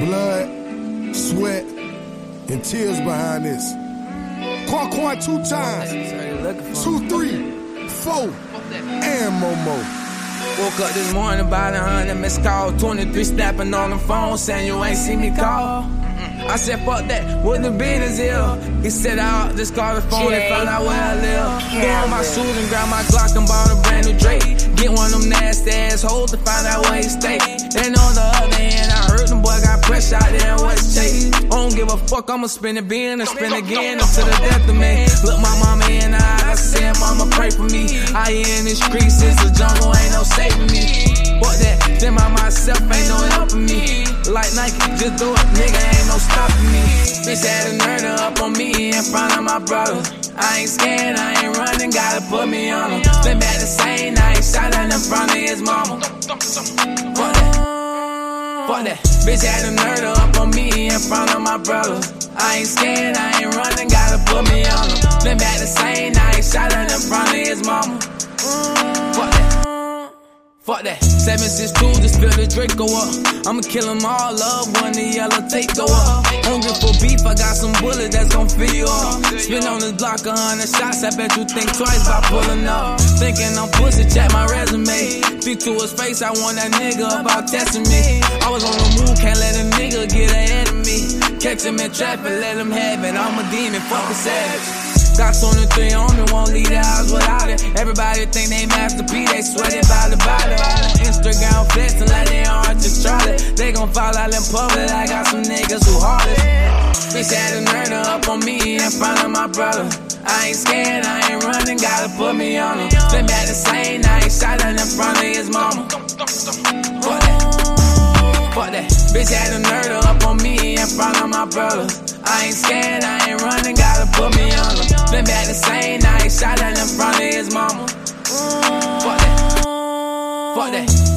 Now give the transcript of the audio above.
blood, sweat, and tears behind this. Quan Quan two times, two, three, four, and Momo. Woke up this morning about a hundred missed call, 23 snapping on the phone saying you ain't see me call. I said, fuck that, wouldn't be this ill. He said, I'll just call the phone and find out where I live. Threw on my suit and grab my Glock and bought a brand new Drake. Get one of them nasty assholes to find out where he stay. Then on fuck, I'ma spin it bin and spin again until the death of me. Look my mama in the eye, I said, mama pray for me. I in the streets, it's the jungle, ain't no saving me. Fuck that, then by myself, ain't no helping me. Like Nike, just do it, nigga, ain't no stopping me. Bitch had a nerd up on me in front of my brother. I ain't scared, I ain't running, gotta put me on him. Been back the same night, shot in front of his mama. Fuck. Fuck that. Bitch had a nerd up on me in front of my brother. I ain't scared, I ain't running, gotta put me on him. Been back the same night, shot at in front of his mama. Fuck that. Fuck that. 762, just feel the Drake go up. I'ma kill them all up when the yellow tape go up. You. Spin on this block a hundred shots, I bet you think twice about pulling up. Thinking I'm pussy, check my resume. Speak to his face, I want that nigga about testing me. I was on the move, can't let a nigga get ahead of me. Catch him in traffic, let him have it. I'm a demon, fuck a savage. Got 23 on me, won't leave the house without it. Everybody think they Master P, they sweat it by the body. Instagram flexing like they on Archie Charlie. They gon' fall out in public, I got some niggas who hardest. Bitch had a nerd up on me in front of my brother. I ain't scared, I ain't running, gotta put me on him. Been back the same, I ain't shot in front of his mama. Fuck that. Fuck that. Bitch had a nerd up on me in front of my brother. I ain't scared, I ain't running, gotta put me on him. Been back the same, I ain't shot in front of his mama. Fuck that. Fuck that.